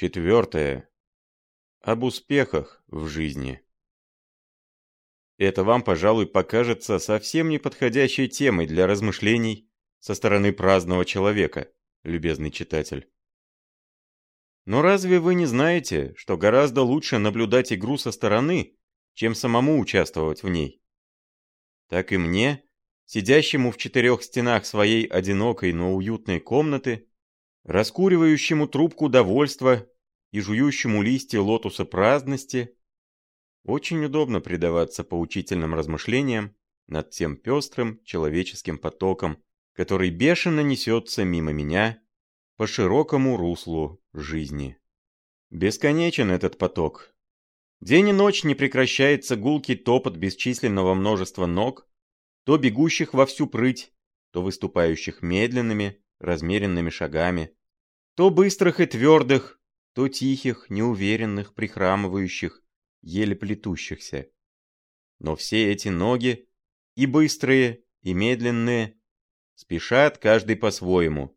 Четвертое. Об успехах в жизни. Это вам, пожалуй, покажется совсем неподходящей темой для размышлений со стороны праздного человека, любезный читатель. Но разве вы не знаете, что гораздо лучше наблюдать игру со стороны, чем самому участвовать в ней? Так и мне, сидящему в четырех стенах своей одинокой, но уютной комнаты, раскуривающему трубку довольства и жующему листья лотуса праздности, очень удобно предаваться поучительным размышлениям над тем пестрым человеческим потоком, который бешено несется мимо меня по широкому руслу жизни. Бесконечен этот поток. День и ночь не прекращается гулкий топот бесчисленного множества ног, то бегущих во всю прыть, то выступающих медленными, размеренными шагами, то быстрых и твердых, то тихих, неуверенных, прихрамывающих, еле плетущихся. Но все эти ноги, и быстрые, и медленные, спешат каждый по-своему.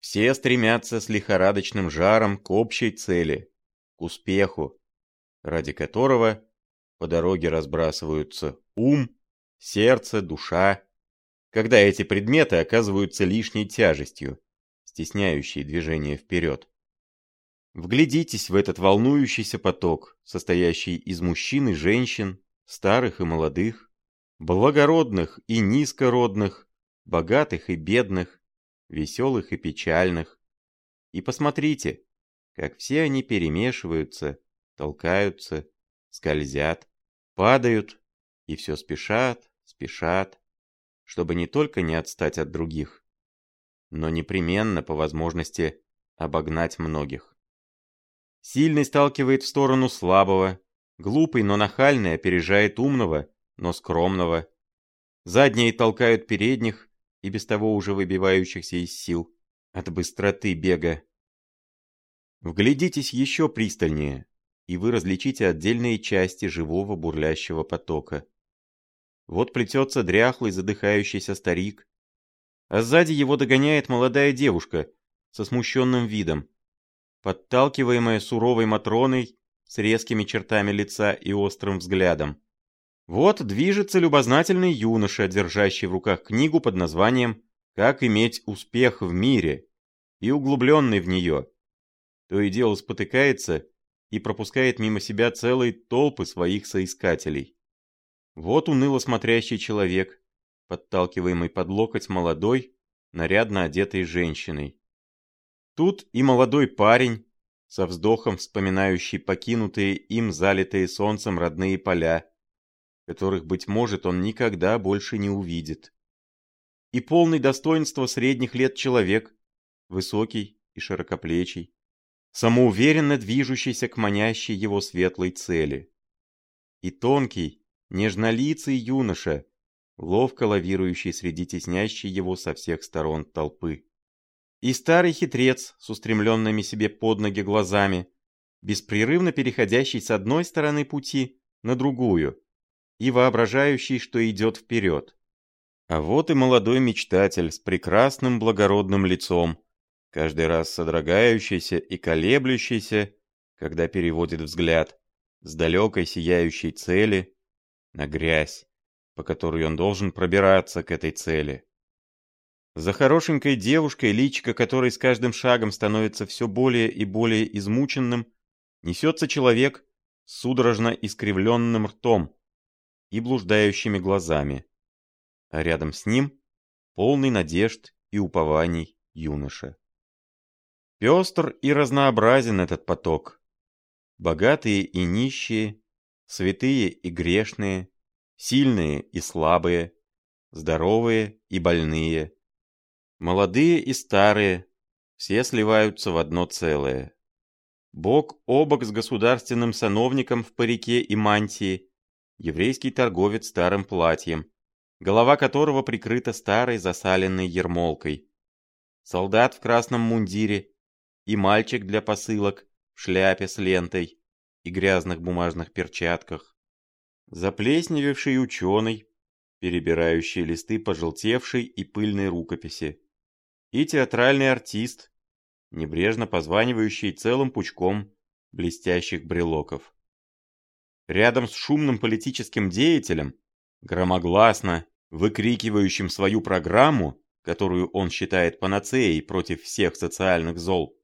Все стремятся с лихорадочным жаром к общей цели, к успеху, ради которого по дороге разбрасываются ум, сердце, душа, когда эти предметы оказываются лишней тяжестью, стесняющей движение вперед. Вглядитесь в этот волнующийся поток, состоящий из мужчин и женщин, старых и молодых, благородных и низкородных, богатых и бедных, веселых и печальных. И посмотрите, как все они перемешиваются, толкаются, скользят, падают и все спешат, спешат, чтобы не только не отстать от других, но непременно по возможности обогнать многих. Сильный сталкивает в сторону слабого, глупый, но нахальный опережает умного, но скромного. Задние толкают передних, и без того уже выбивающихся из сил от быстроты бега. Вглядитесь еще пристальнее, и вы различите отдельные части живого бурлящего потока. Вот плетется дряхлый задыхающийся старик, а сзади его догоняет молодая девушка со смущенным видом, подталкиваемая суровой Матроной с резкими чертами лица и острым взглядом. Вот движется любознательный юноша, держащий в руках книгу под названием «Как иметь успех в мире» и углубленный в нее. То и дело спотыкается и пропускает мимо себя целые толпы своих соискателей. Вот уныло смотрящий человек, подталкиваемый под локоть молодой, нарядно одетой женщиной. Тут и молодой парень, со вздохом вспоминающий покинутые им залитые солнцем родные поля, которых, быть может, он никогда больше не увидит. И полный достоинства средних лет человек, высокий и широкоплечий, самоуверенно движущийся к манящей его светлой цели. И тонкий, нежнолицый юноша, ловко лавирующий среди теснящей его со всех сторон толпы. И старый хитрец с устремленными себе под ноги глазами, беспрерывно переходящий с одной стороны пути на другую, и воображающий, что идет вперед. А вот и молодой мечтатель с прекрасным благородным лицом, каждый раз содрогающийся и колеблющийся, когда переводит взгляд с далекой сияющей цели на грязь, по которой он должен пробираться к этой цели. За хорошенькой девушкой, личико которой с каждым шагом становится все более и более измученным, несется человек с судорожно искривленным ртом, и блуждающими глазами. А рядом с ним полный надежд и упований юноша. Пестр и разнообразен этот поток. Богатые и нищие, святые и грешные, сильные и слабые, здоровые и больные, молодые и старые, все сливаются в одно целое. Бок о бок с государственным сановником в парике и мантии еврейский торговец старым платьем, голова которого прикрыта старой засаленной ермолкой, солдат в красном мундире и мальчик для посылок в шляпе с лентой и грязных бумажных перчатках, заплесневевший ученый, перебирающий листы пожелтевшей и пыльной рукописи, и театральный артист, небрежно позванивающий целым пучком блестящих брелоков. Рядом с шумным политическим деятелем, громогласно выкрикивающим свою программу, которую он считает панацеей против всех социальных зол,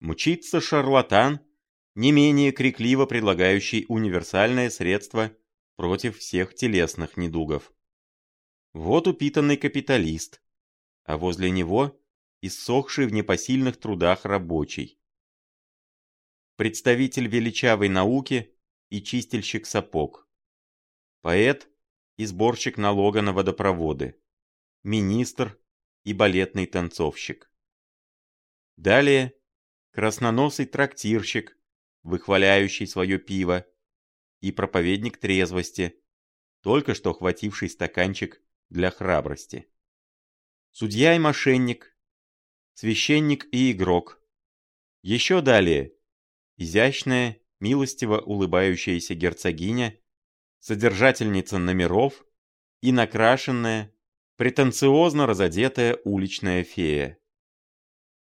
мчится шарлатан, не менее крикливо предлагающий универсальное средство против всех телесных недугов. Вот упитанный капиталист, а возле него иссохший в непосильных трудах рабочий. Представитель величавой науки и чистильщик сапог. Поэт и сборщик налога на водопроводы. Министр и балетный танцовщик. Далее красноносый трактирщик, выхваляющий свое пиво, и проповедник трезвости, только что хвативший стаканчик для храбрости. Судья и мошенник, священник и игрок. Еще далее изящная, милостиво улыбающаяся герцогиня, содержательница номеров и накрашенная, претенциозно разодетая уличная фея.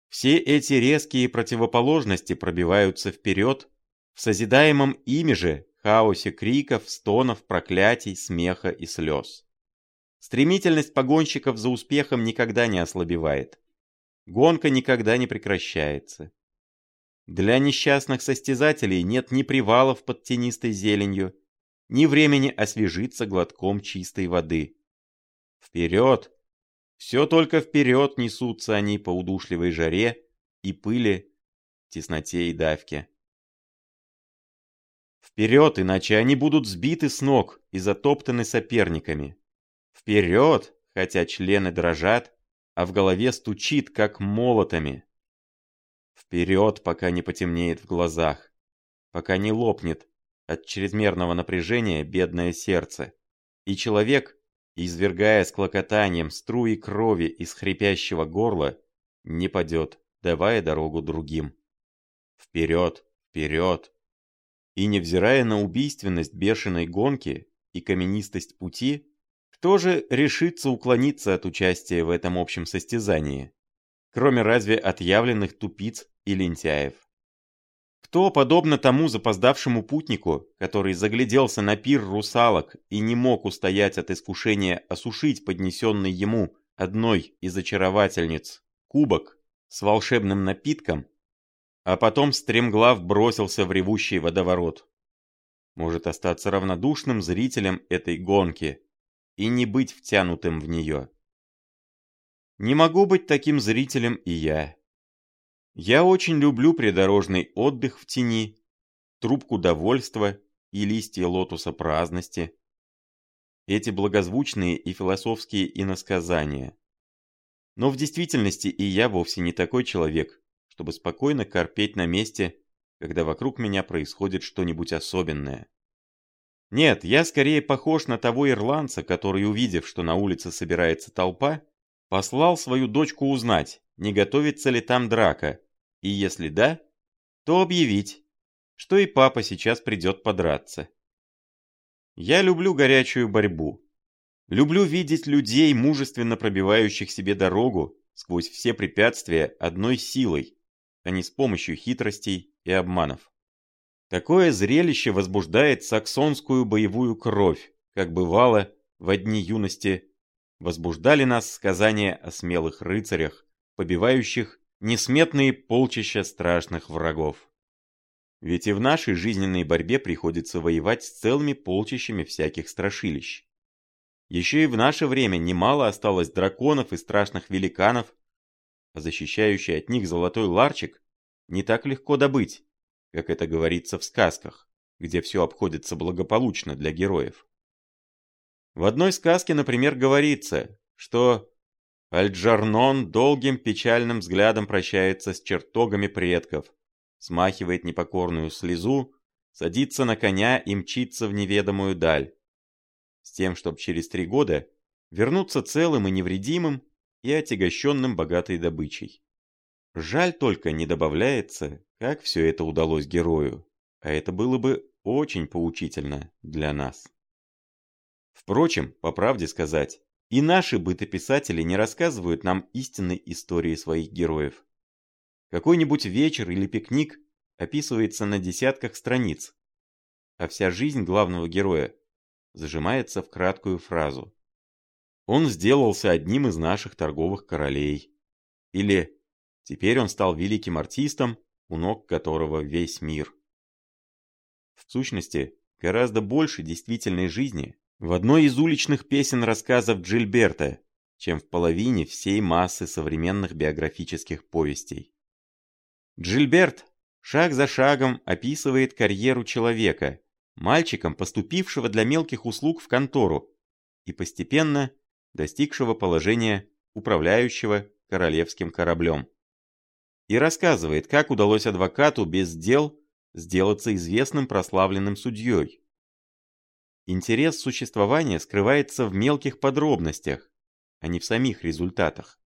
Все эти резкие противоположности пробиваются вперед в созидаемом ими же хаосе криков, стонов, проклятий, смеха и слез. Стремительность погонщиков за успехом никогда не ослабевает. Гонка никогда не прекращается. Для несчастных состязателей нет ни привалов под тенистой зеленью, ни времени освежиться глотком чистой воды. Вперед! Все только вперед несутся они по удушливой жаре и пыли, тесноте и давке. Вперед, иначе они будут сбиты с ног и затоптаны соперниками. Вперед, хотя члены дрожат, а в голове стучит, как молотами. Вперед, пока не потемнеет в глазах, пока не лопнет от чрезмерного напряжения бедное сердце, и человек, извергая с клокотанием струи крови из хрипящего горла, не падет, давая дорогу другим. Вперед, вперед! И невзирая на убийственность бешеной гонки и каменистость пути, кто же решится уклониться от участия в этом общем состязании? Кроме разве отъявленных тупиц и лентяев. Кто, подобно тому запоздавшему путнику, который загляделся на пир русалок и не мог устоять от искушения осушить поднесенный ему одной из очаровательниц кубок с волшебным напитком, а потом стремглав бросился в ревущий водоворот. Может остаться равнодушным зрителем этой гонки и не быть втянутым в нее. Не могу быть таким зрителем и я. Я очень люблю придорожный отдых в тени, трубку довольства и листья лотуса праздности. Эти благозвучные и философские иносказания. Но в действительности и я вовсе не такой человек, чтобы спокойно корпеть на месте, когда вокруг меня происходит что-нибудь особенное. Нет, я скорее похож на того ирландца, который, увидев, что на улице собирается толпа, послал свою дочку узнать, не готовится ли там драка, и если да, то объявить, что и папа сейчас придет подраться. Я люблю горячую борьбу. Люблю видеть людей, мужественно пробивающих себе дорогу сквозь все препятствия одной силой, а не с помощью хитростей и обманов. Такое зрелище возбуждает саксонскую боевую кровь, как бывало в дни юности возбуждали нас сказания о смелых рыцарях, побивающих несметные полчища страшных врагов. Ведь и в нашей жизненной борьбе приходится воевать с целыми полчищами всяких страшилищ. Еще и в наше время немало осталось драконов и страшных великанов, а защищающий от них золотой ларчик не так легко добыть, как это говорится в сказках, где все обходится благополучно для героев. В одной сказке, например, говорится, что Альджарнон долгим печальным взглядом прощается с чертогами предков, смахивает непокорную слезу, садится на коня и мчится в неведомую даль. С тем, чтобы через три года вернуться целым и невредимым и отягощенным богатой добычей. Жаль только не добавляется, как все это удалось герою, а это было бы очень поучительно для нас. Впрочем, по правде сказать, и наши бытописатели не рассказывают нам истинной истории своих героев. Какой-нибудь вечер или пикник описывается на десятках страниц, а вся жизнь главного героя зажимается в краткую фразу. Он сделался одним из наших торговых королей. Или теперь он стал великим артистом, у ног которого весь мир. В сущности, гораздо больше действительной жизни в одной из уличных песен рассказов Джильберта, чем в половине всей массы современных биографических повестей. Джильберт шаг за шагом описывает карьеру человека, мальчиком, поступившего для мелких услуг в контору и постепенно достигшего положения управляющего королевским кораблем. И рассказывает, как удалось адвокату без дел сделаться известным прославленным судьей. Интерес существования скрывается в мелких подробностях, а не в самих результатах.